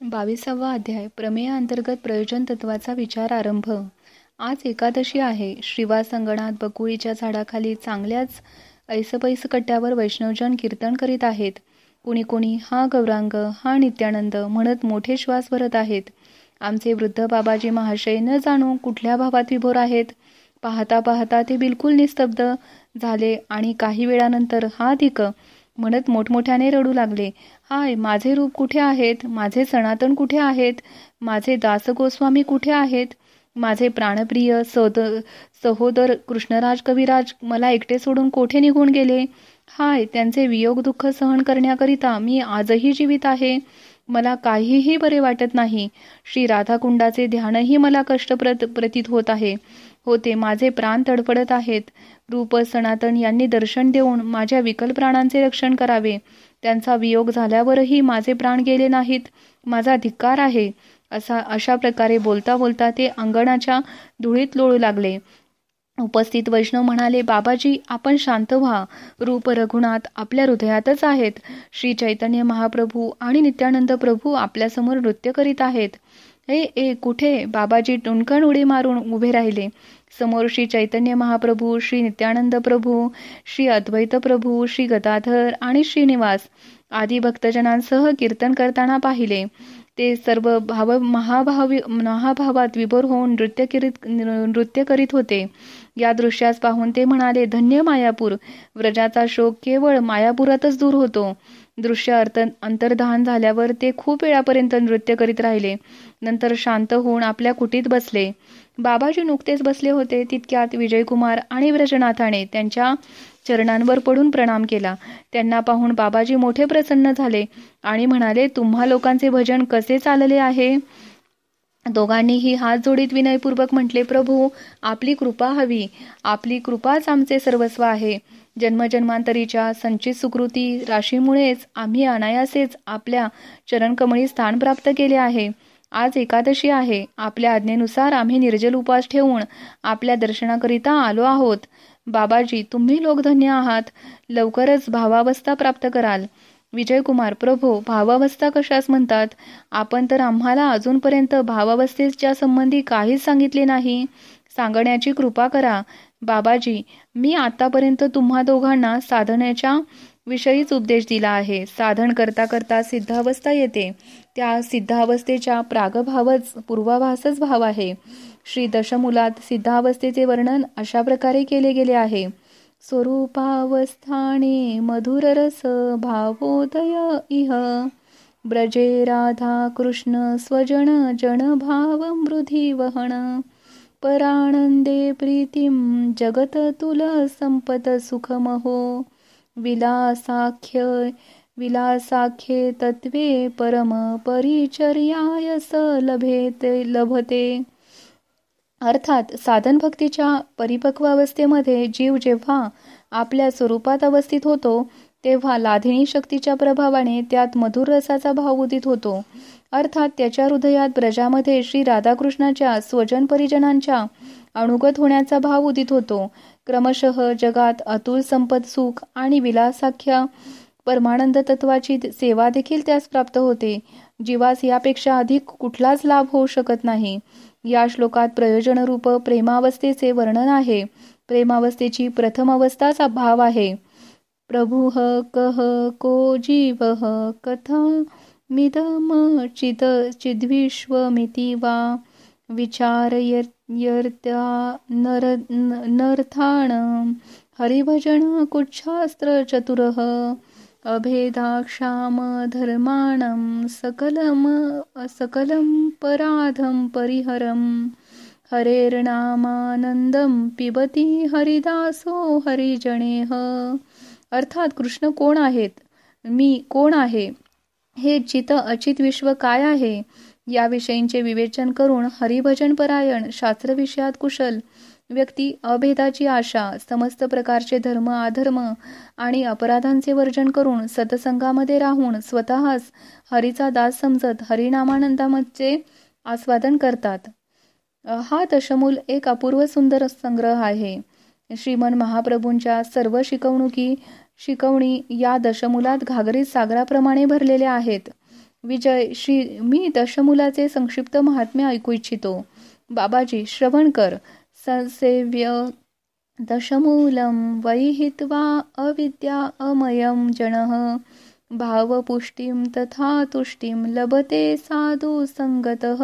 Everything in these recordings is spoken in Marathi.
बावीसावा अध्याय प्रमेयाअंतर्गत प्रयोजन तत्वाचा विचार आरंभ. आज एकादशी आहे. श्रीवा संगणात बकुळीच्या झाडाखाली चांगल्याच ऐसपैस कट्ट्यावर वैष्णवजन कीर्तन करीत आहेत. कुणी कुणी हा गौरांग हा नित्यानंद म्हणत मोठे श्वास भरत आहेत. आमचे वृद्ध बाबाजी महाशय न जाणू कुठल्या भावात विभोर आहेत? पाहता पाहता ते बिलकुल निस्तब्ध झाले आणि काही वेळानंतर हा धिक म्हणत मोठमोठ्याने रडू लागले. हाय माझे रूप कुठे आहेत? माझे सनातन कुठे आहेत? माझे दास गोस्वामी कुठे आहेत? माझे प्राणप्रिय सद सहोदर कृष्णराज कविराज मला एकटे सोडून कोठे निघून गेले? हाय त्यांचे वियोग दुःख सहन करण्याकरिता मी आजही जीवित आहे. मला काहीही बरे वाटत नाही. श्री राधाकुंडाचे ध्यानही मला कष्टप्रत प्रतीत होत आहे. होते माझे प्राण तडफडत आहेत. रूप सनातन यांनी दर्शन देऊन माझ्या विकल प्राणांचे रक्षण करावे. त्यांचा वियोग झाल्यावरही माझे प्राण गेले नाहीत. माझा धिक्कार आहे. असा अशा प्रकारे बोलता बोलता ते अंगणाच्या धुळीत लोळू लागले. उपस्थित वैष्णव म्हणाले बाबाजी आपण शांत व्हा. रूप रघुनाथ आपल्या हृदयातच आहेत. श्री चैतन्य महाप्रभू आणि नित्यानंद प्रभू आपल्यासमोर नृत्य करीत आहेत. हे ए कुठे? बाबाजी टुणकण उडी मारून उभे राहिले. समोर श्री चैतन्य महाप्रभू श्री नित्यानंद प्रभू श्री अद्वैत प्रभू श्री गदाधर आणि श्रीनिवास आदी भक्तजनांसह कीर्तन करताना पाहिले. ते सर्व भाव महाभावी महाभावात विभोर होऊन नृत्य करीत नृत्य करीत होते. या दृश्यास पाहून ते म्हणाले धन्य मायापूर. व्रजाचा शोक केवळ मायापुरातच दूर होतो. दृश्य अर्थ अंतर्धान झाल्यावर ते खूप वेळापर्यंत नृत्य करीत राहिले. नंतर शांत होऊन आपल्या कुटीत बसले. बाबाजी नुकतेच बसले होते. तितक्यात विजयकुमार आणि व्रजनाथाने त्यांच्या चरणांवर पडून प्रणाम केला. त्यांना पाहून बाबाजी मोठे प्रसन्न झाले आणि म्हणाले तुम्हा लोकांचे भजन कसे चालले आहे? दोघांनीही हात जोडीत विनयपूर्वक म्हटले प्रभू आपली कृपा हवी. आपली कृपाच आमचे सर्वस्व आहे. जन्मजन्मांतरीच्या संचित सुकृती राशीमुळेच आम्ही अनायासेच आपल्या चरणकमळी स्थान प्राप्त केले आहे. आज एकादशी आहे. आपल्या आज्ञेनुसार आम्ही निर्जल उपास ठेवून आपल्या दर्शनाकरिता आलो आहोत. बाबाजी तुम्ही लोकधन्य आहात. लवकरच भावावस्था प्राप्त कराल. विजयकुमार प्रभू भावावस्था कशास म्हणतात? आपण तर आम्हाला अजूनपर्यंत भावावस्थेच्या संबंधी काहीच सांगितले नाही. सांगण्याची कृपा करा. बाबाजी मी आतापर्यंत तुम्हा दोघांना साधण्याच्या विषयीच उपदेश दिला आहे. साधन करता करता सिद्धावस्था येते. त्या सिद्धावस्थेच्या प्रागभावच पूर्वाभासच भाव आहे. श्री दशमुलात सिद्धावस्थेचे वर्णन अशा प्रकारे केले गेले आहे. स्वरूपावस्थाने मधुर रस भावोदय इह. ब्रजे राधा कृष्ण स्वजन जन भाव मृधी वहन. परानंदे प्रीतीम जगत तुल संपत सुखमहो. विलासाख्य विलासाख्ये तत्वे परम परिचर्याय स लभेते लभते. अर्थात साधन भक्तीच्या परिपक्वावस्थेमध्ये जीव जेव्हा आपल्या स्वरूपात अवस्थित होतो तेव्हा लाधिणी शक्तीच्या प्रभावाने त्यात मधुर रसाचा भाव उदित होतो. अर्थात त्याच्या हृदयात ब्रजामध्ये श्री राधाकृष्णाच्या स्वजन परिजनांच्या अनुगत होण्याचा भाव उदित होतो. क्रमशः जगात अतुल संपत सुख आणि विलासाख्या परमानंद तत्वाची सेवा देखील त्यास प्राप्त होते. जीवास यापेक्षा अधिक कुठलाच लाभ होऊ शकत नाही. या श्लोकात प्रयोजनरूप प्रेमावस्थेचे वर्णन आहे. प्रेमावस्थेची प्रथम अवस्थाचा भाव आहे. प्रभु कह को जीव कथा मिदम चित चिद्विश्वमिति वा विचार नर नर्थाण हरिभजन कुच्छास्त्र चतुरः अभेदाक्षाम धर्माणं सकलम सकलं पराधं परिहरं हरेर्नामानंदम पिबती हरिदासो हरिजनेह। अर्थात कृष्ण कोण आहेत? मी कोण आहे? हे चित अचित विश्व काय आहे? याविषयींचे विवेचन करून हरिभजन परायण शास्त्रविषयात कुशल। व्यक्ती अभेदाची आशा समस्त प्रकारचे धर्म अधर्म आणि अपराधांचे वर्जन करून सतसंगामध्ये राहून स्वतःच हरीचा दास समजत हरिनामानंदामध्ये आस्वादन करतात. हा दशमूल एक अपूर्व सुंदर संग्रह आहे. श्रीमन महाप्रभूंच्या सर्व शिकवणुकी शिकवणी या दशमुलात घागरीत सागराप्रमाणे भरलेल्या आहेत. विजय श्री मी दशमुलाचे संक्षिप्त महात्म्य ऐकू इच्छितो. बाबाजी श्रवण कर. ससेव्य दशमूलं वैहित्वा अविद्या अमयं जनः। भावपुष्टीं तथा तुष्टीं लभते साधू संगतः।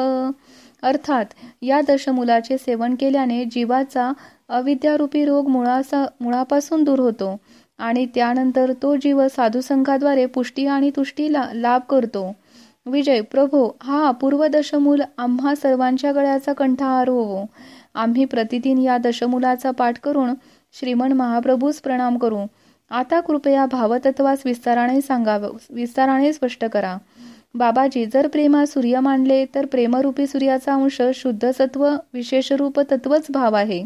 अर्थात या दशमूलाचे सेवन केल्याने जीवाचा अविद्यारूपी रोग मुळासा मुळापासून दूर होतो आणि त्यानंतर तो जीव साधुसंघाद्वारे पुष्टी आणि तुष्टी लाभ करतो. विजय प्रभो हा अपूर्व दशमूल आम्हा सर्वांच्या गळ्याचा कंठाहार होवो आम्ही प्रतिदिन या दशमुलाचा पाठ करून श्रीमन महाप्रभूस प्रणाम करू. आता कृपया भावतत्वास विस्ताराने सांगावं विस्ताराने स्पष्ट करा. बाबाजी जर प्रेमा सूर्य मानले तर प्रेमरूपी सूर्याचा अंश शुद्ध सत्व विशेषरूप तत्वच भाव आहे.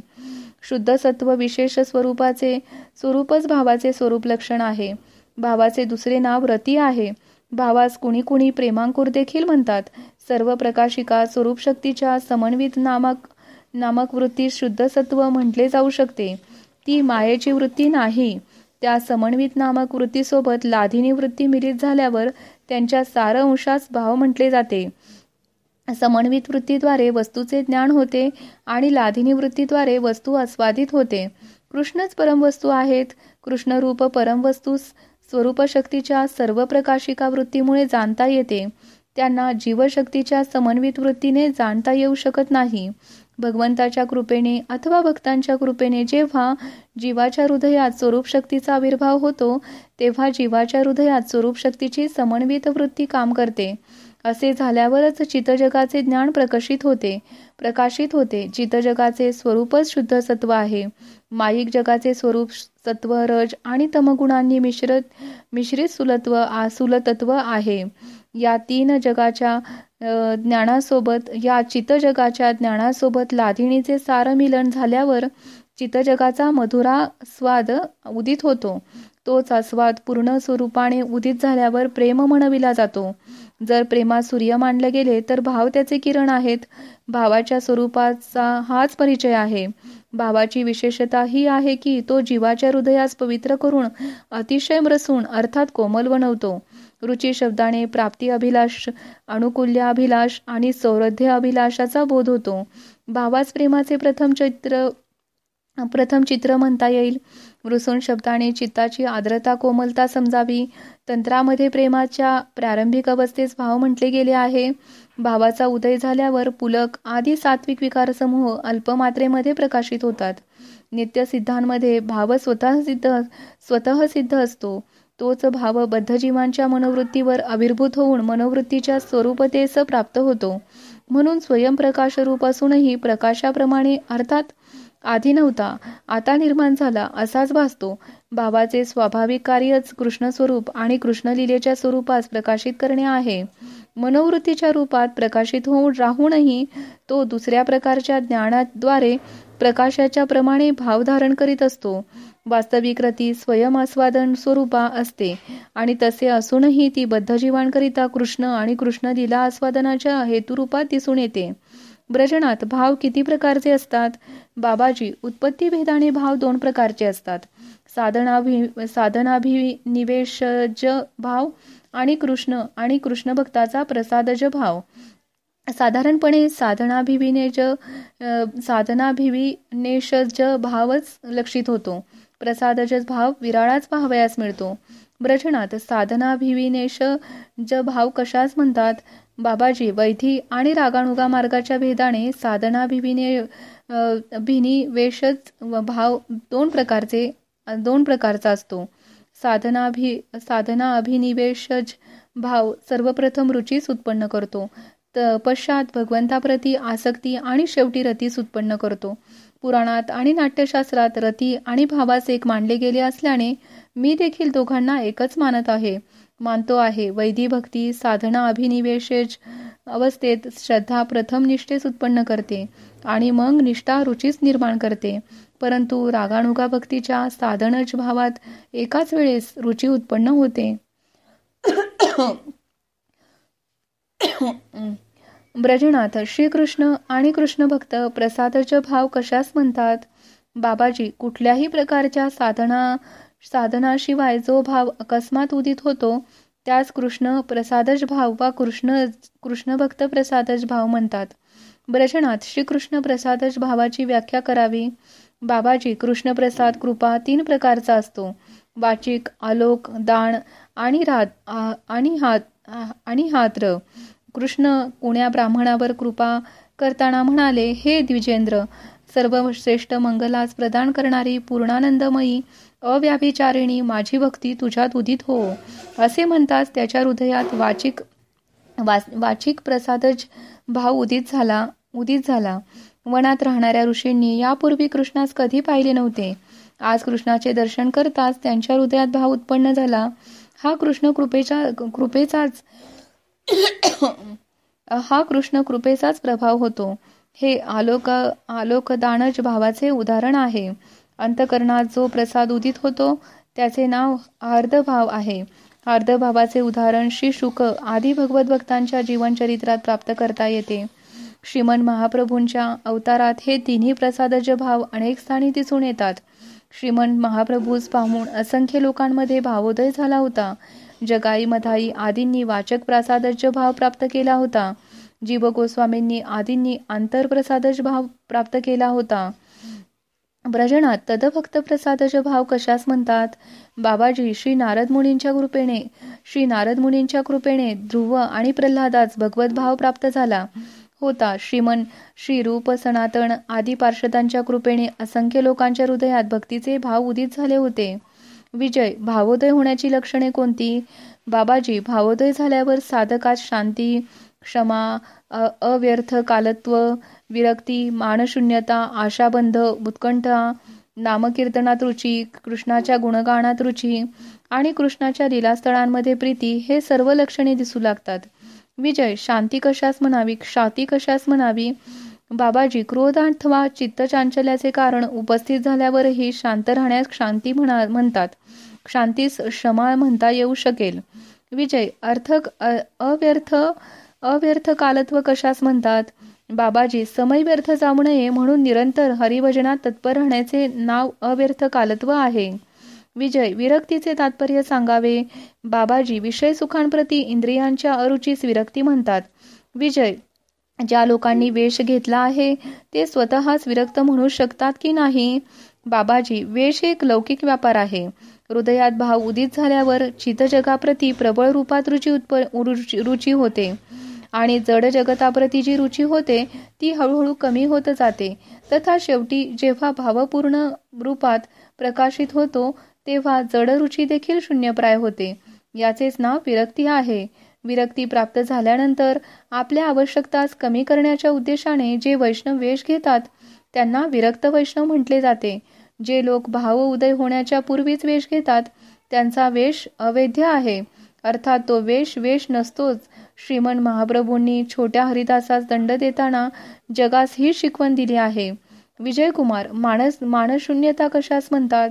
शुद्ध सत्व विशेष स्वरूपाचे स्वरूपच भावाचे स्वरूप लक्षण आहे. भावाचे दुसरे नाव रती आहे. भावास कुणी कुणी प्रेमांकुर देखील म्हणतात. सर्व प्रकाशिका स्वरूप शक्तीच्या समन्वित नामक नामक वृत्ती शुद्ध सत्व म्हटले जाऊ शकते. ती मायेची वृत्ती नाही. त्या समन्वित नामक वृत्तीसोबत लाधिनी वृत्ती मिलित झाल्यावर त्यांच्या सार अंशास भाव म्हटले जाते. समन्वित वृत्तीद्वारे वस्तूचे ज्ञान होते आणि लाधिनी वृत्तीद्वारे वस्तू आस्वादित होते. कृष्णच परमवस्तू आहेत. कृष्णरूप परमवस्तूस स्वरूपशक्तीच्या सर्व प्रकाशिका वृत्तीमुळे जाणता येते. त्यांना जीवशक्तीच्या समन्वित वृत्तीने जाणता येऊ शकत नाही. भगवंताच्या कृपेने अथवा भक्तांच्या कृपेने जेव्हा जीवाच्या हृदयात स्वरूप शक्तीचा आविर्भाव होतो तेव्हा जीवाच्या हृदयात स्वरूप शक्तीची समन्वित वृत्ती काम करते. असे झाल्यावरच चितजगाचे ज्ञान प्रकाशित होते. प्रकाशित होते. चितजगाचे स्वरूपच शुद्ध सत्व आहे. माईक जगाचे स्वरूप सत्व रज आणि तमगुणांनी मिश्रित मिश्रित सुलत्व सुलतत्व आहे. या तीन जगाच्या ज्ञानासोबत या चितजगाच्या ज्ञानासोबत लाधिणीचे सारमिलन झाल्यावर चितजगाचा मधुरा स्वाद उदित होतो. तोच आस्वाद पूर्ण स्वरूपाने उदित झाल्यावर प्रेम म्हणविला जातो. जर प्रेमात सूर्य मानले गेले तर भाव त्याचे किरण आहेत. भावाच्या स्वरूपाचा हाच परिचय आहे. भावाची विशेषता ही आहे की तो जीवाच्या हृदयास पवित्र करून अतिशय रसून अर्थात कोमल बनवतो. रुची शब्दाने प्राप्ती अभिलाष अनुकूल्य अभिलाष आणि सौरध्य अभिलाषाचा बोध होतो. भावास प्रेमाचे प्रथम चित्र प्रथम चित्र म्हणता येईल. रुसून शब्दाने चित्ताची आर्द्रता कोमलता समजावी. तंत्रामध्ये प्रेमाच्या प्रारंभिक अवस्थेस भाव म्हटले गेले आहे. भावाचा उदय झाल्यावर पुलक आदी सात्विक विकार समूह अल्पमात्रेमध्ये प्रकाशित होतात. नित्य सिद्धांमध्ये भाव स्वतः सिद्ध स्वतः सिद्ध असतो. तोच भाव बद्धजीवांच्या मनोवृत्तीवर आविर्भूत होऊन मनोवृत्तीच्या स्वरूपतेस प्राप्त होतो. म्हणून स्वयंप्रकाश रूप असूनही प्रकाशाप्रमाणे अर्थात आधी नव्हता. आता निर्माण झाला असाच भासतो. भावाचे स्वाभाविक कार्यच कृष्ण स्वरूप आणि कृष्णलीलेच्या स्वरूपात प्रकाशित करणे आहे. मनोवृत्तीच्या रूपात प्रकाशित होऊन राहूनही तो दुसऱ्या प्रकारच्या ज्ञानाद्वारे प्रकाशाच्या प्रमाणे भाव धारण करीत असतो. वास्तविक रती स्वयंआस्वादन स्वरूपा असते आणि तसे असूनही ती बद्धजीवांकरिता कृष्ण आणि कृष्ण लीला आस्वादनाच्या हेतुरूपात दिसून येते. ब्रजनात भाव किती प्रकारचे असतात? बाबाजी उत्पत्ती भेदाने भाव दोन प्रकारचे असतात. साधनाभि साधनाभिनिवेशज भाव आणि कृष्ण आणि कृष्ण भक्ताचा प्रसादज भाव. साधारणपणे साधनाभिविनेज साधनाभिविनेशज भावच लक्षित होतो. प्रसादज भाव विराळाच पाहावयास मिळतो. ब्रजनात साधनाभिविनेश ज भाव कशाच म्हणतात? बाबाजी वैधी आणि रागाणुगा मार्गाच्या भेदाने साधनाभिविने भिनिवेशच भाव दोन प्रकारचे दोन प्रकारचा असतो. साधनाभि साधना अभिनिवेशज भाव सर्वप्रथम रुचीच उत्पन्न करतो. पश्चात भगवंताप्रती आसक्ती आणि शेवटी रतीस उत्पन्न करतो. पुराणात आणि नाट्यशास्त्रात रती आणि भावास एक मानले गेले असल्याने मी देखील दोघांना एकच मानत आहे. मानतो आहे. वैधी भक्ती साधना अभिनिवेशज अवस्थेत श्रद्धा प्रथम निष्ठेस उत्पन्न करते आणि मग निष्ठा रुचीच निर्माण करते. परंतु रागानुगा भक्तीच्या साधनज भावात एकाच वेळेस रुची उत्पन्न होते. ब्रजनाथ श्रीकृष्ण आणि कृष्ण भक्त प्रसादच भाव कशास म्हणतात? बाबाजी कुठल्याही प्रकारच्या साधना साधनाशिवाय जो भाव अकस्मात उदित होतो त्यास कृष्ण प्रसादज भाव वा कृष्ण कृष्णभक्त प्रसादज भाव म्हणतात. ब्रजनात श्रीकृष्ण प्रसादज भावाची व्याख्या करावी. बाबाजी कृष्णप्रसाद कृपा तीन प्रकारचा असतो. वाचिक आलोक दान आणि रात आणि हात आणि हात्र. कृष्ण कुण्या ब्राह्मणावर कृपा करताना म्हणाले हे द्विजेंद्र सर्वश्रेष्ठ मंगलास प्रदान करणारी पूर्णानंदमयी अव्याभिचारिणी माझी भक्ती तुझ्यात उदित हो असे म्हणताच त्याच्या हृदयात वाचिक वाचिक प्रसादच भाव उदित झाला उदित झाला. वनात राहणाऱ्या ऋषींनी यापूर्वी कृष्णास कधी पाहिले नव्हते. आज कृष्णाचे दर्शन करताच त्यांच्या हृदयात भाव उत्पन्न झाला. हा कृष्ण कृपेचा कृपेचाच हा कृष्ण कृपेचाच प्रभाव होतो. हे आलोक आलोकदानज भावाचे उदाहरण आहे. अंतकरणात जो प्रसाद उदित होतो त्याचे नाव भाव आहे. भावाचे उदाहरण श्री शुक आदी भगवत भक्तांच्या जीवनचरित्रात प्राप्त करता येते. श्रीमन महाप्रभूंच्या अवतारात हे तिन्ही प्रसादज भाव अनेक स्थानी दिसून येतात. श्रीमंत महाप्रभूस पाहून असंख्य लोकांमध्ये भावोदय झाला होता. जगाई मधाई आदींनी वाचक प्रसादज भाव प्राप्त केला होता. जीव गोस्वामींनी आदींनी आंतरप्रसादज भाव प्राप्त केला होता. ब्रजनात तदभक्त प्रसादज भाव कशास म्हणतात? बाबाजी श्री नारद मुनींच्या कृपेने श्री नारद मुनींच्या कृपेने ध्रुव आणि प्रल्हादास भगवत भाव प्राप्त झाला. होता श्रीमन श्री रूप सनातन आदी पार्षदांच्या कृपेने असंख्य लोकांच्या हृदयात भक्तीचे भाव उदित झाले होते. विजय भावोदय होण्याची लक्षणे कोणती? बाबाजी भावोदय झाल्यावर साधकात शांती क्षमा अव्यर्थ कालत्व विरक्ती मानशून्यता आशाबंध उत्कंठा नामकीर्तनात रुची कृष्णाच्या गुणगानात रुची आणि कृष्णाच्या लीलास्थळांमध्ये प्रीती हे सर्व लक्षणे दिसू लागतात. विजय शांती कशास म्हणावी क्षाती कशास म्हणावी? बाबाजी क्रोध अथवा चित्तचांचल्याचे कारण उपस्थित झाल्यावरही शांत राहण्यास शांती म्हणा म्हणतात. शांतीस क्षमा म्हणता येऊ शकेल. विजय अर्थक अव्यर्थ अव्यर्थ कालत्व कशास म्हणतात? बाबाजी समय व्यर्थ जाऊ नये म्हणून निरंतर हरिभजनात तत्पर राहण्याचे नाव अव्यर्थ कालत्व आहे. विजय विरक्तीचे तात्पर्य सांगावे. बाबाजी विषय सुखांप्रती इंद्रियांच्या अरुचीस विरक्ती म्हणतात. विजय ज्या लोकांनी वेश घेतला आहे ते स्वतःच विरक्त म्हणू शकतात की नाही? बाबाजी वेश एक लौकिक व्यापार आहे. हृदयात भाव उदित झाल्यावर चितजगाप्रती प्रबळ रूपात रुची उत्प रुची होते. आणि जड जगताप्रती जी रुची होते ती हळूहळू कमी होत जाते. तथा शेवटी जेव्हा भावपूर्ण रूपात प्रकाशित होतो तेव्हा जड रुची देखील शून्यप्राय होते. याचेच नाव विरक्ती आहे. विरक्ती प्राप्त झाल्यानंतर आपल्या आवश्यकताच कमी करण्याच्या उद्देशाने जे वैष्णव वेश घेतात त्यांना विरक्त वैष्णव म्हटले जाते. जे लोक भाव उदय होण्याच्या पूर्वीच वेश घेतात त्यांचा वेश अवैध आहे. अर्थात तो वेश वेश नसतोच. श्रीमन महाप्रभूंनी छोट्या हरिदासास दंड देताना जगास ही शिकवण दिली आहे. विजयकुमार मानस मानशून्यता कशास म्हणतात?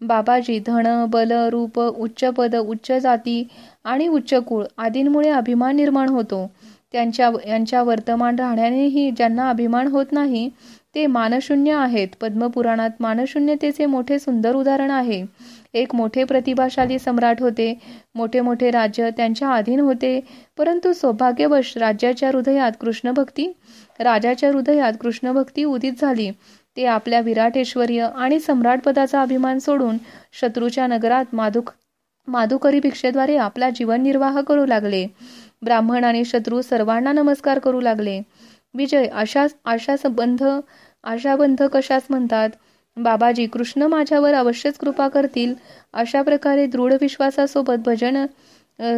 बाबाजी धन बल रूप उच्च पद उच्च जाती आणि उच्च कुळ आदींमुळे अभिमान निर्माण होतो. त्यांच्या यांच्या वर्तमान राहण्यानेही ज्यांना अभिमान होत नाही ते मानशून्य आहेत. पद्मपुराणात मानशून्यतेचे मोठे सुंदर उदाहरण आहे. एक मोठे प्रतिभाशाली सम्राट होते. मोठे मोठे राज्य त्यांच्या अधीन होते. परंतु सौभाग्यवश राज्याच्या हृदयात कृष्णभक्ती राजाच्या हृदयात कृष्णभक्ती उदित झाली. ते आपल्या विराटेश्वर्य आणि सम्राटपदाचा अभिमान सोडून शत्रूच्या नगरात माधुक माधुकरी भिक्षेद्वारे आपला जीवननिर्वाह करू लागले. ब्राह्मण आणि शत्रू सर्वांना नमस्कार करू लागले. विजय अशा आशा संबंध आशाबंध कशास म्हणतात? बाबाजी कृष्ण माझ्यावर अवश्यच कृपा करतील. अशा प्रकारे दृढ विश्वासासोबत भजन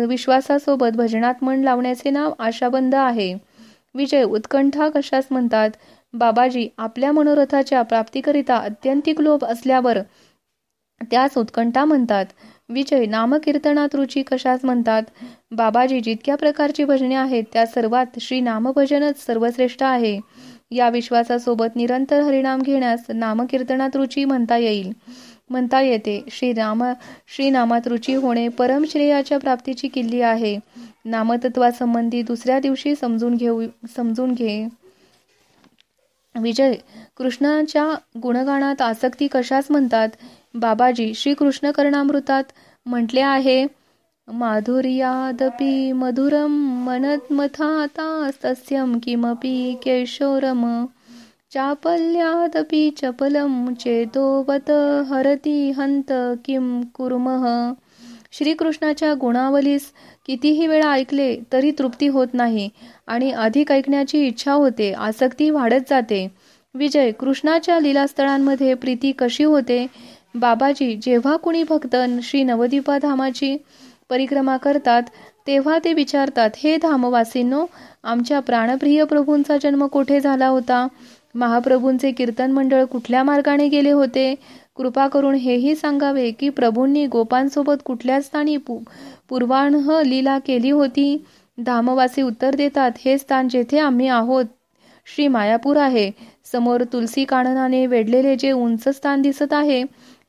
विश्वासासोबत भजनात मन लावण्याचे नाव आशाबंद आहे. विजय उत्कंठा कशास म्हणतात? बाबाजी आपल्या मनोरथाच्या प्राप्तीकरिता अत्यंतिक लोभ असल्यावर त्यास उत्कंठा म्हणतात. विजय नामकीर्तनात रुची कशास म्हणतात? बाबाजी जितक्या प्रकारची भजने आहेत त्या सर्वात श्री नामभजनच सर्वश्रेष्ठ आहे. या विश्वासासोबत निरंतर हरिणाम घेण्यास नामकीर्तनात रुची म्हणता येईल. म्हणता येते श्रीराम श्रीनामात रुची होणे परम श्रेयाच्या प्राप्तीची किल्ली आहे. नामतत्वासंबंधी दुसऱ्या दिवशी समजून घेऊ समजून घे. विजय कृष्णाच्या गुणगानात आसक्ती कशास म्हणतात? बाबाजी श्रीकृष्ण कर्णामृतात म्हटले आहे माधुर्यादपि मधुरं मनत्मथातास्तस्यं किमपि केशोरम। चापल्यादपि चपलं चेतोवत हरती हंत किं कुर्मः। श्रीकृष्णाच्या गुणावलीस कितीही वेळा ऐकले तरी तृप्ती होत नाही आणि अधिक ऐकण्याची इच्छा होते आसक्ती वाढत जाते. विजय कृष्णाच्या लीलास्थळांमध्ये प्रीती कशी होते? बाबाजी जेव्हा कुणी भक्त श्री नवदीपाधामाची धामाची परिक्रमा करतात तेव्हा ते विचारतात हे धामवासींनो आमच्या प्राणप्रिय प्रभूंचा जन्म कुठे झाला होता? महाप्रभूंचे कीर्तन मंडळ कुठल्या मार्गाने गेले होते? कृपा करून हेही सांगावे की प्रभूंनी गोपांसोबत कुठल्या स्थानी पूर्वान्ह लीला केली होती? धामवासी उत्तर देतात हे स्थान जेथे आम्ही आहोत श्री मायापूर आहे. समोर तुलसी काननाने वेढलेले जे उंच स्थान दिसत आहे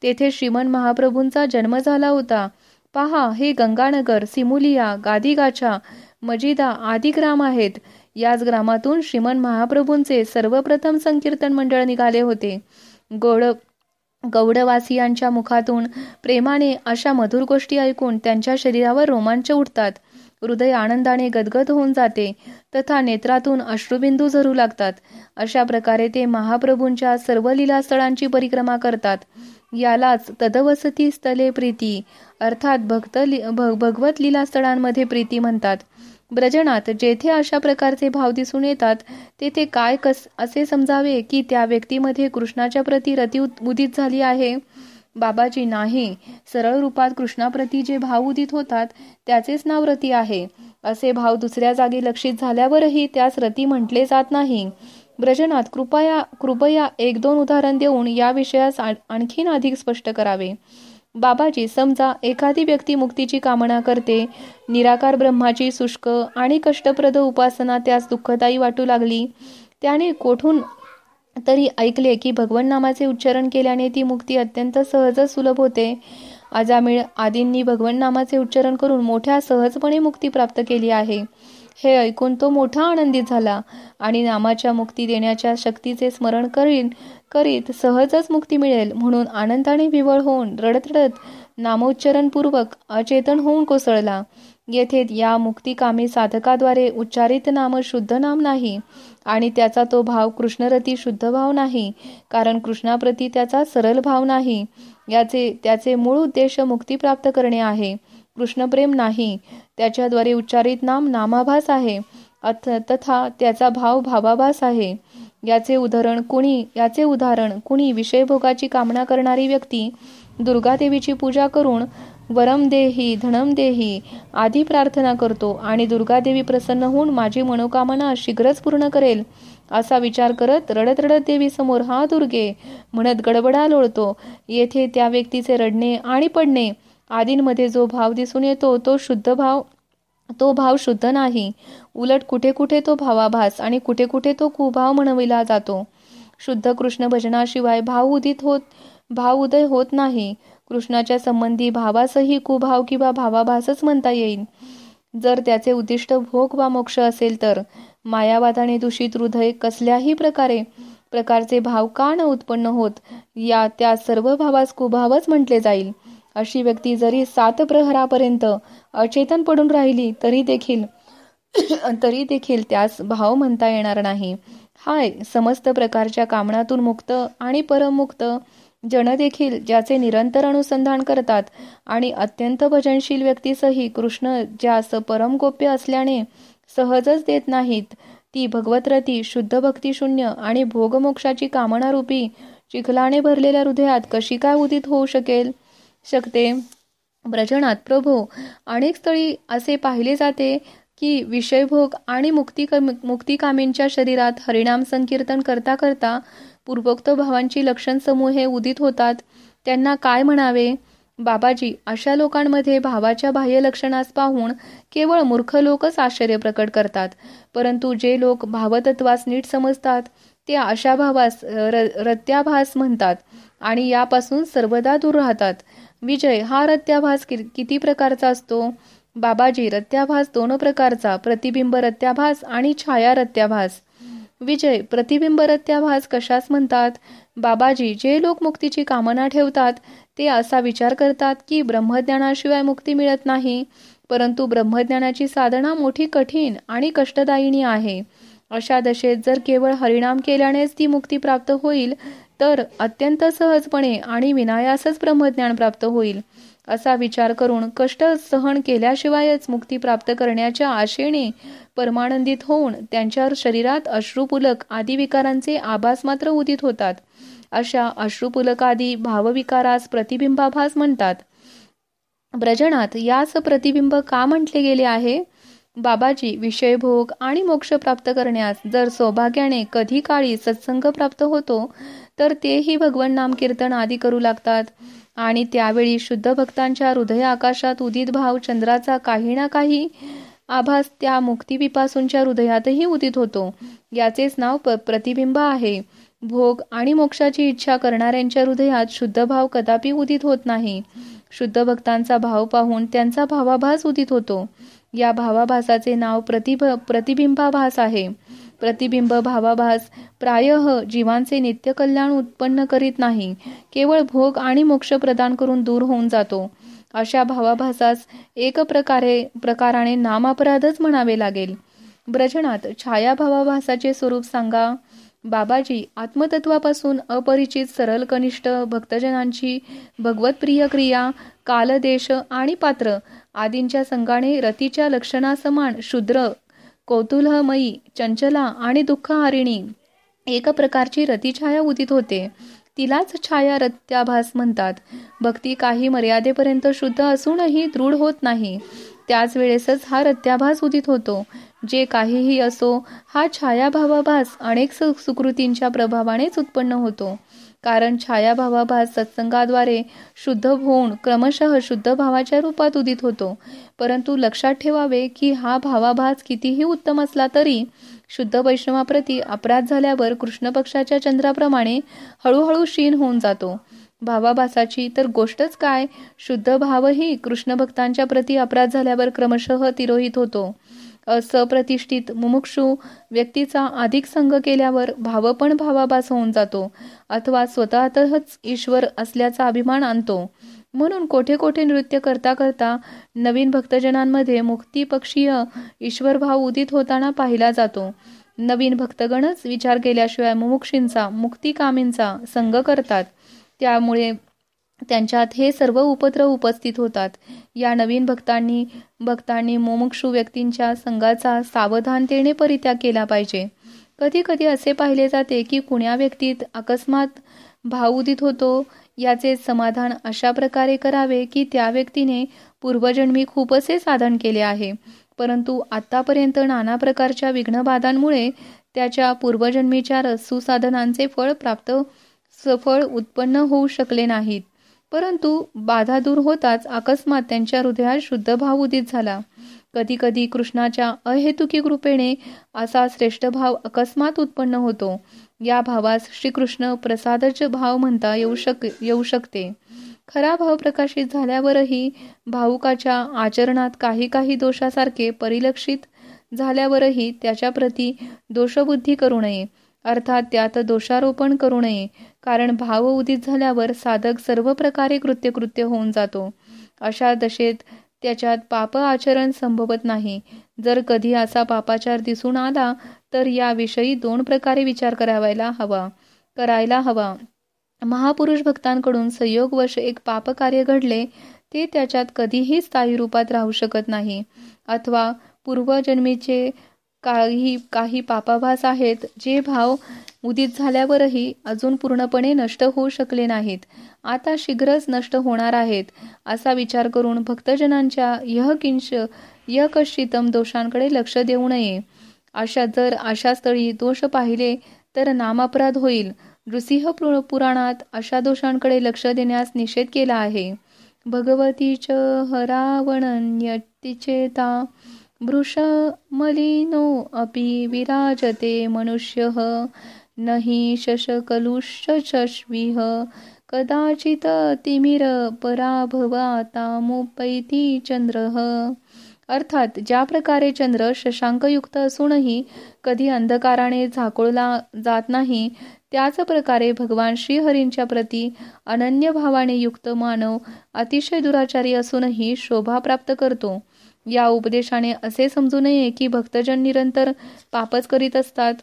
तेथे श्रीमन महाप्रभूंचा जन्म झाला होता. पहा हे गंगानगर सिमुलिया गादीगाछा मजिदा आदी ग्राम आहेत. याच ग्रामातून श्रीमन महाप्रभूंचे सर्वप्रथम संकीर्तन मंडळ निघाले होते. गोड गौडवासियांच्या मुखातून प्रेमाने अशा मधुर गोष्टी ऐकून त्यांच्या शरीरावर रोमांच उठतात हृदय आनंदाने गदगद होऊन जाते तथा नेत्रातून अश्रुबिंदू झरू लागतात. अशा प्रकारे ते महाप्रभूंच्या सर्व लीलास्थळांची परिक्रमा करतात. यालाच तदवसती स्थले प्रीती. अर्थात भक्त भगवत लीलास्थळांमध्ये प्रीती म्हणतात. ब्रजनात जेथे अशा प्रकारचे भाव दिसून येतात तेथे काय कस असे समजावे की त्या व्यक्तीमध्ये कृष्णाच्या प्रती रती उदित झाली आहे? बाबाजी नाही. सरळ रूपात कृष्णाप्रती जे भाव उदित होतात त्याचेच नाव रती आहे. असे भाव दुसऱ्या जागी लक्षित झाल्यावरही त्यास रती म्हटले जात नाही. ब्रजनाथ कृपया कृपया एक दोन उदाहरण देऊन या विषयास आणखीन अधिक स्पष्ट करावे. बाबाजी समजा एखादी व्यक्ती मुक्तीची कामना करते निराकार ब्रह्माची शुष्क आणि कष्टप्रद उपासना त्यास दुःखदायी वाटू लागली त्याने कोठून तरी ऐकले की भगवन नामाचे उच्चारण केल्याने ती मुक्ती अत्यंत सहज सुलभ होते. अजामिळ आदींनी भगवन नामाचे उच्चारण करून मोठ्या सहजपणे मुक्ती प्राप्त केली आहे. हे ऐकून तो मोठा आनंदित झाला आणि नामाच्या मुक्ती देण्याच्या शक्तीचे स्मरण करीन करीत सहजच मुक्ती मिळेल म्हणून आनंदाने विवळ होऊन रडत रडत नामोच्चारणपूर्वक अचेतन होऊन कोसळला. येथे या मुक्तिकामी साधकाद्वारे उच्चारित नाम शुद्ध नाम नाही आणि त्याचा तो भाव कृष्णरती शुद्ध भाव नाही कारण कृष्णाप्रती त्याचा सरळ भाव नाही. याचे त्याचे मूळ उद्देश मुक्ती प्राप्त करणे आहे. कृष्णप्रेम नाही त्याच्याद्वारे उच्चारित नाम नामाभास आहे तथा त्याचा भाव भावाभास आहे. याचे उदाहरण कुणी याचे उदाहरण कुणी विषयभोगाची कामना करणारी व्यक्ती दुर्गादेवीची पूजा करून वरम देही धनम देही आधी प्रार्थना करतो आणि दुर्गादेवी प्रसन्न होऊन माझी मनोकामना शीघ्रच पूर्ण करेल असा विचार करत रडत रडत देवीसमोर हा दुर्गे म्हणत गडबडा लोळतो. येथे त्या व्यक्तीचे रडणे आणि पडणे आदींमध्ये जो भाव दिसून येतो तो शुद्ध भाव तो भाव शुद्ध नाही. उलट कुठे कुठे तो भावाभास आणि कुठे कुठे तो कुभाव म्हणविला जातो. शुद्ध कृष्ण भजनाशिवाय भाव उदित होत भाव उदय होत नाही. कृष्णाच्या संबंधी भावासही कुभाव किंवा भावाभासच म्हणता येईल. जर त्याचे उद्दिष्ट भोग वा मोक्ष असेल तर मायावादाने दूषित हृदय कसल्याही प्रकारे प्रकारचे भाव का न उत्पन्न होत या त्या सर्व भावास कुभावच म्हटले जाईल. अशी व्यक्ती जरी सात प्रहरापर्यंत अचेतन पडून राहिली तरी देखील तरी देखील त्यास भाव म्हणता येणार नाही. हाय समस्त प्रकारच्या कामनातून मुक्त आणि परमुक्त जन देखील ज्याचे निरंतर अनुसंधान करतात आणि अत्यंत भजनशील व्यक्तीसही कृष्ण ज्यास परम गोप्य असल्याने सहजच देत नाहीत ती भगवतरती शुद्ध भक्तिशून्य आणि भोगमोक्षाची कामना रूपी चिखलाने भरलेल्या हृदयात कशी काय उदित होऊ शकेल? शकते. ब्रजनात प्रभो अनेक स्थळी असे पाहिले जाते की विषयभोग आणि मुक्ती मुक्तिकामींच्या शरीरात हरिणाम संकीर्तन करता करता पूर्वोक्त भावांची लक्षण समूहे उदित होतात. त्यांना काय म्हणावे? बाबाजी अशा लोकांमध्ये भावाच्या बाह्य लक्षणास पाहून केवळ मूर्ख लोकच आश्चर्य प्रकट करतात. परंतु जे लोक भावतत्वास नीट समजतात ते अशा भावास रत्याभास म्हणतात आणि यापासून सर्वदा दूर राहतात. विजय हा रत्याभास किती प्रकारचा असतो? बाबाजी रत्याभास दोन प्रकारचा प्रतिबिंब रत्याभास आणि छाया रत्याभास. विजय प्रतिबिंब रत्याभास कशास म्हणतात? बाबाजी जे लोक मुक्तीची कामना ठेवतात ते असा विचार करतात की ब्रह्मज्ञानाशिवाय मुक्ती मिळत नाही. परंतु ब्रह्मज्ञानाची साधना मोठी कठीण आणि कष्टदायिनी आहे. अशा दशेत जर केवळ हरिणाम केल्यानेच ती मुक्ती प्राप्त होईल तर अत्यंत सहजपणे आणि विनायासच ब्रह्मज्ञान प्राप्त होईल असा विचार करून कष्ट सहन केल्याशिवायच मुक्ती प्राप्त करण्याच्या आशेने परमानंदित होऊन त्यांच्या शरीरात अश्रुपुलक आदी विकारांचे आभास मात्र उदित होतात. अशा अश्रुपुलकादी भावविकारास प्रतिबिंबाभास म्हणतात. ब्रजनात यास प्रतिबिंब का म्हटले गेले आहे? बाबाजी विषयभोग आणि मोक्ष प्राप्त करण्यास जर सौभाग्याने कधी काळी सत्संग प्राप्त होतो तर तेही भगवन नाम कीर्तन आदी करू लागतात. आणि त्यावेळी शुद्ध भक्तांच्या हृदय आकाशात उदित भाव चंद्राचा काही ना काही आभास त्या मुक्तीविपासूनच्या हृदयातही उदित होतो. याचेच नाव प्रतिबिंब आहे. भोग आणि मोक्षाची इच्छा करणाऱ्यांच्या हृदयात शुद्ध भाव कदापि उदित होत नाही. शुद्ध भक्तांचा भाव पाहून त्यांचा भावाभास उदित होतो. या भावाभासाचे नाव प्रतिभ प्रतिबिंबाभास आहे. प्रतिबिंब भावाभास प्रायः जीवांचे नित्य कल्याण उत्पन्न करीत नाही. केवळ भोग आणि मोक्ष प्रदान करून दूर होऊन जातो. अशा भावाभासास एक प्रकारे प्रकाराने नामापराधच म्हणावे लागेल. ब्रजनात छाया भावाभासाचे स्वरूप सांगा. बाबाजी आत्मतत्वापासून अपरिचित सरल कनिष्ठ भक्तजनांची भगवत प्रिय क्रिया कालदेश आणि पात्र आदींच्या संघाने रतीच्या लक्षणासमान शुद्र कौतुलमयी चंचला आणि दुःखहारिणी एक प्रकारची रतीछाया उदित होते. तिलाच छाया रत्याभास म्हणतात. भक्ती काही मर्यादेपर्यंत शुद्ध असूनही दृढ होत नाही. त्याच वेळेसच हा रत्याभास उदित होतो. जे काहीही असो हा छायाभावाभास अनेक सुकृतींच्या प्रभावानेच उत्पन्न होतो. कारण छायाभावाभास सत्संगाद्वारे शुद्ध होऊन क्रमशः शुद्ध भावाच्या रूपात उदित होतो. परंतु लक्षात ठेवावे की हा भावाभास कितीही उत्तम असला तरी शुद्ध वैष्णवाप्रती अपराध झाल्यावर कृष्णपक्षाच्या चंद्राप्रमाणे हळूहळू क्षीण होऊन जातो. भावाभासाची तर गोष्टच काय? शुद्ध भावही कृष्ण भक्तांच्या प्रती अपराध झाल्यावर क्रमशः तिरोहित होतो. असप्रतिष्ठित मुमुक्षू व्यक्तीचा अधिक संघ केल्यावर भावपण भावाभास होऊन जातो अथवा स्वतःतच ईश्वर असल्याचा अभिमान आणतो. म्हणून कोठे कोठे नृत्य करता करता नवीन भक्तजनांमध्ये मुक्तीपक्षीय ईश्वर भाव उदित होताना पाहिला जातो. नवीन भक्तगणच विचार केल्याशिवाय मुमुक्षींचा मुक्तिकामींचा संघ करतात. त्यामुळे त्यांच्यात हे सर्व उपद्रव उपस्थित होतात. या नवीन भक्तांनी भक्तांनी मोमुक्षू व्यक्तींच्या संघाचा सावधानतेने परित्याग केला पाहिजे. कधी कधी असे पाहिले जाते की कुण्या व्यक्तीत अकस्मात भावउदित होतो याचे समाधान अशा प्रकारे करावे की त्या व्यक्तीने पूर्वजन्मी खूपसे साधन केले आहे. परंतु आतापर्यंत नाना प्रकारच्या विघ्नबाधांमुळे त्याच्या पूर्वजन्मीच्या सुसाधनांचे फळ प्राप्त सफळ उत्पन्न होऊ शकले नाहीत. परंतु बाधा दूर होताच अकस्मात त्यांच्या हृदयात शुद्ध भाव उदित झाला. कधी कधी कृष्णाच्या अहेतुकी कृपेने असा श्रेष्ठ भाव अकस्मात उत्पन्न होतो. या भावास श्रीकृष्ण प्रसादच भाव म्हणता येऊ शक येऊ शकते. खरा भाव प्रकाशित झाल्यावरही भाऊकाच्या आचरणात काही काही दोषासारखे परिलक्षित झाल्यावरही त्याच्या प्रती दोषबुद्धी करू नये. अर्थात त्यात दोषारोपण करू नये. कारण भाव उदित झाल्यावर साधक सर्व प्रकारे कृत्यकृत्य होऊन जातो. अशा दशेत त्याच्यात पाप आचरण संभवत नाही. जर कधी असा पापाचार दिसून आला तर याविषयी दोन प्रकारे विचार करावायला हवा. करायला हवा. महापुरुष भक्तांकडून संयोगवश एक पापकार्य घडले ते त्याच्यात कधीही स्थायी रूपात राहू शकत नाही. अथवा पूर्वजन्मीचे काही काही पापाभास आहेत जे भाव उदित झाल्यावरही अजून पूर्णपणे नष्ट होऊ शकले नाहीत. आता शीघ्रच नष्ट होणार आहेत असा विचार करून भक्तजनांच्या यहकिंश यकश्चितम दोषांकडे लक्ष देऊ नये. अशा जर अशा स्थळी दोष पाहिले तर नामापराध होईल. नृसिंह पुराणात अशा दोषांकडे लक्ष देण्यास निषेध केला आहे. भगवतीच हरावणन्यतिचेता मलिनो अपि विराजते मनुष्यः। नहि शशकलुषशश्विः कदाचित् तिमिर पराभवातामुपैति चंद्रः अर्थात ज्या प्रकारे चंद्र शशांकयुक्त असूनही कधी अंधकाराने झाकोळला जात नाही त्याच प्रकारे भगवान श्रीहरींच्या प्रती अनन्य भावाने युक्त मानव अतिशय दुराचारी असूनही शोभा प्राप्त करतो. या उपदेशाने असे समजू नये की भक्तजन निरंतर पापच करीत असतात.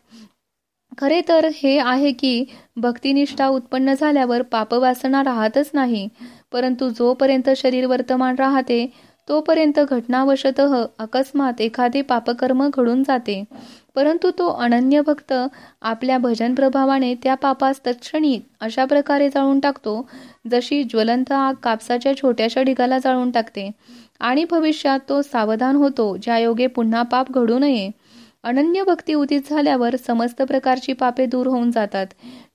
खरे तर हे आहे की भक्तिनिष्ठा उत्पन्न झाल्यावर पापवासना राहतच नाही परंतु जोपर्यंत शरीर वर्तमान राहते तोपर्यंत घटनावशत अकस्मात एखादे पापकर्म घडून जाते. परंतु तो अनन्य भक्त आपल्या भजन प्रभावाने त्या पापास तत्क्षणी अशा प्रकारे जाळून टाकतो जशी ज्वलंत आग कापसाच्या छोट्याशा ढिगाला जाळून टाकते. आणि भविष्यात तो सावधान होतो ज्या योगे पुन्हा पाप घडू नये. अनन्य भक्ती उदित झाल्यावर समस्त प्रकारची पापे दूर होऊन जातात.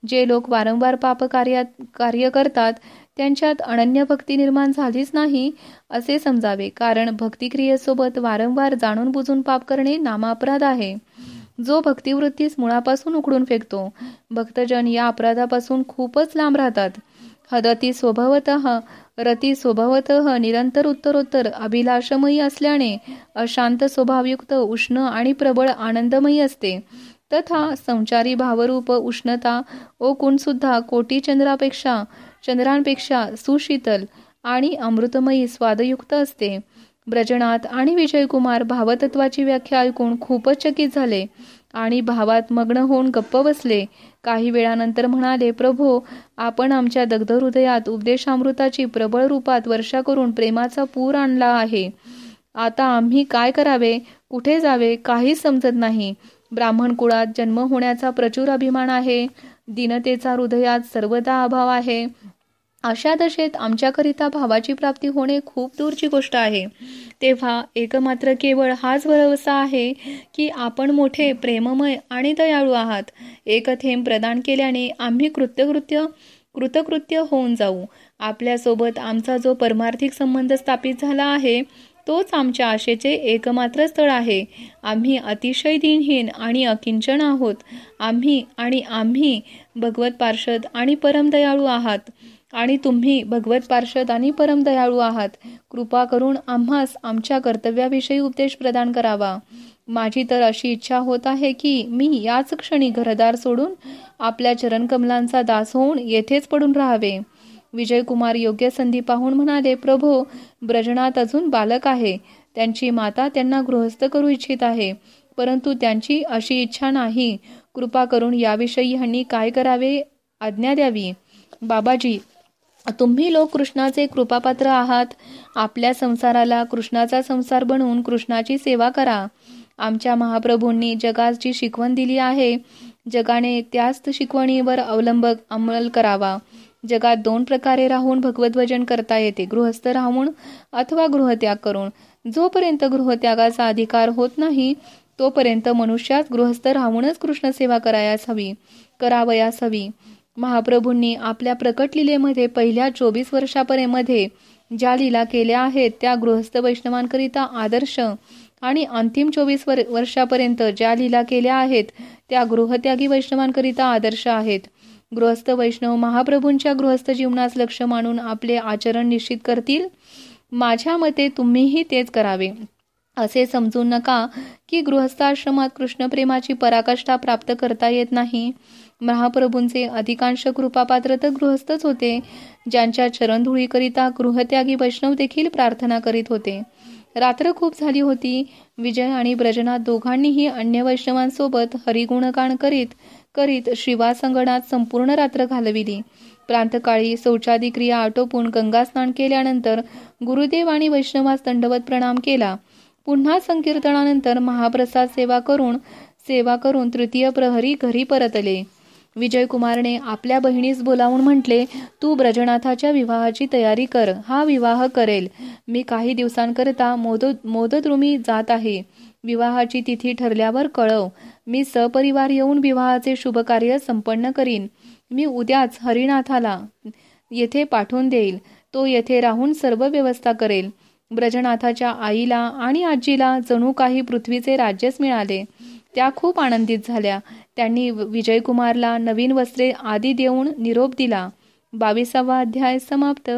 जे लोक वारंवार पाप कार्यात कार्य करतात त्यांच्यात अनन्य भक्ती निर्माण झालीच नाही असे समजावे. कारण भक्तिक्रियेसोबत वारंवार जाणून बुजून पाप करणे नामापराध आहे. जो भक्तिवृत्तीस मुळापासून उकडून फेकतो भक्तजन या अपराधापासून खूपच लांब राहतात. हदती स्वभावत रती स्वभावत निरंतर उत्तरोत्तर अभिलाषमयी असल्याने अशांत स्वभावयुक्त उष्ण आणि प्रबळ आनंदमयी असते. तथा संचारी भावरूप उष्णता ओ सुद्धा कोटी चंद्रापेक्षा चंद्रांपेक्षा सुशीतल आणि अमृतमयी स्वादयुक्त असते. ब्रजनाथ आणि विजयकुमार भावतत्वाची व्याख्या ऐकून खूपच चकित झाले. आणि भावात मग्न होऊन गप्प बसले. काही वेळानंतर म्हणाले प्रभो आपण आमच्या दग्ध हृदयात उपदेशामृताची प्रबळ रूपात वर्षा करून प्रेमाचा पूर आणला आहे. आता आम्ही काय करावे? कुठे जावे? काहीच समजत नाही. ब्राह्मण कुळात जन्म होण्याचा प्रचूर अभिमान आहे. दीनतेचा हृदयात सर्वदा अभाव आहे. अशा दशेत आमच्याकरिता भावाची प्राप्ती होणे खूप दूरची गोष्ट आहे. तेव्हा एकमात्र केवळ हाच भरवसा आहे की आपण मोठे प्रेममय आणि दयाळू आहात. एक थेंब प्रदान केल्याने आम्ही कृत्यकृत्य कृतकृत्य होऊन जाऊ. आपल्यासोबत आमचा जो परमार्थिक संबंध स्थापित झाला आहे तोच आमच्या आशेचे एकमात्र स्थळ आहे. आम्ही अतिशय दिनहीन आणि अकिंचन आहोत. आम्ही आणि आम्ही भगवत पार्षद आणि परमदयाळू आहात. आणि तुम्ही भगवत पार्षद आणि परम दयाळू आहात. कृपा करून आम्हास आमच्या कर्तव्याविषयी उपदेश प्रदान करावा. माझी तर अशी इच्छा होत आहे की मी याच क्षणी घरदार सोडून आपल्या चरणकमलांचा दास होऊन येथेच पडून राहावे. विजयकुमार योग्य संधी पाहून म्हणाले प्रभो ब्रजनात अजून बालक आहे. त्यांची माता त्यांना गृहस्थ करू इच्छित आहे. परंतु त्यांची अशी इच्छा नाही. कृपा करून याविषयी ह्यांनी काय करावे? आज्ञा द्यावी. बाबाजी तुम्ही लोक कृष्णाचे कृपापात्र आहात. आपल्या संसाराला कृष्णाचा संसार बनवून कृष्णाची सेवा करा. आमच्या महाप्रभूंनी जगाची शिकवण दिली आहे. जगाने त्याच शिकवणीवर अवलंब अंमल करावा. जगात दोन प्रकारे राहून भगवद्भजन करता येते. गृहस्थ राहून अथवा गृहत्याग करून. जोपर्यंत गृहत्यागाचा अधिकार होत नाही तोपर्यंत मनुष्यात गृहस्थ राहूनच कृष्ण सेवा करायास हवी करावयास हवी. महाप्रभूंनी आपल्या प्रकट लिलेमध्ये पहिल्या चोवीस वर्षापर्यंतमध्ये ज्या लीला केल्या आहेत त्या गृहस्थ वैष्णवांकरिता आदर्श आणि अंतिम चोवीस वर वर्षापर्यंत ज्या लीला केल्या आहेत त्या गृहत्यागी वैष्णवांकरिता आदर्श आहेत. गृहस्थ वैष्णव महाप्रभूंच्या गृहस्थ जीवनास लक्ष मानून आपले आचरण निश्चित करतील? माझ्या मते तुम्हीही तेच करावे. असे समजू नका की गृहस्थाश्रमात कृष्णप्रेमाची पराकाष्ठा प्राप्त करता येत नाही. महाप्रभूंचे अधिकांश कृपापात्र तर गृहस्थच होते. ज्यांच्या चरणधुळीकरिता गृहत्यागी वैष्णव देखील प्रार्थना करीत होते. रात्र खूप झाली होती. विजय आणि ब्रजनाथ दोघांनीही अन्य वैष्णवांसोबत हरिगुणगान करीत करीत शिवासंगणात संपूर्ण रात्र घालविली. प्रांतकाळी शौचादी क्रिया आटोपून गंगास्नान केल्यानंतर गुरुदेव आणि वैष्णवास दंडवत प्रणाम केला. पुन्हा संकीर्तनानंतर महाप्रसाद सेवा करून सेवा करून तृतीय प्रहरी घरी परतले. विजयकुमारने आपल्या बहिणीस बोलावून म्हटले तू ब्रजनाथाच्या विवाहाची तयारी कर हा विवाह करेल. मी काही दिवसांकरिता मोद मोदद्रुमी जात आहे. विवाहाची तिथी ठरल्यावर कळव. मी सपरिवार येऊन विवाहाचे शुभ कार्य संपन्न करीन. मी उद्याच हरिनाथाला येथे पाठवून देईल. तो येथे राहून सर्व व्यवस्था करेल. ब्रजनाथाच्या आईला आणि आजीला जणू काही पृथ्वीचे राज्यच मिळाले. त्या खूप आनंदित झाल्या. त्यांनी विजयकुमारला नवीन वस्त्रे आदी देऊन निरोप दिला. बावीसावा अध्याय समाप्त.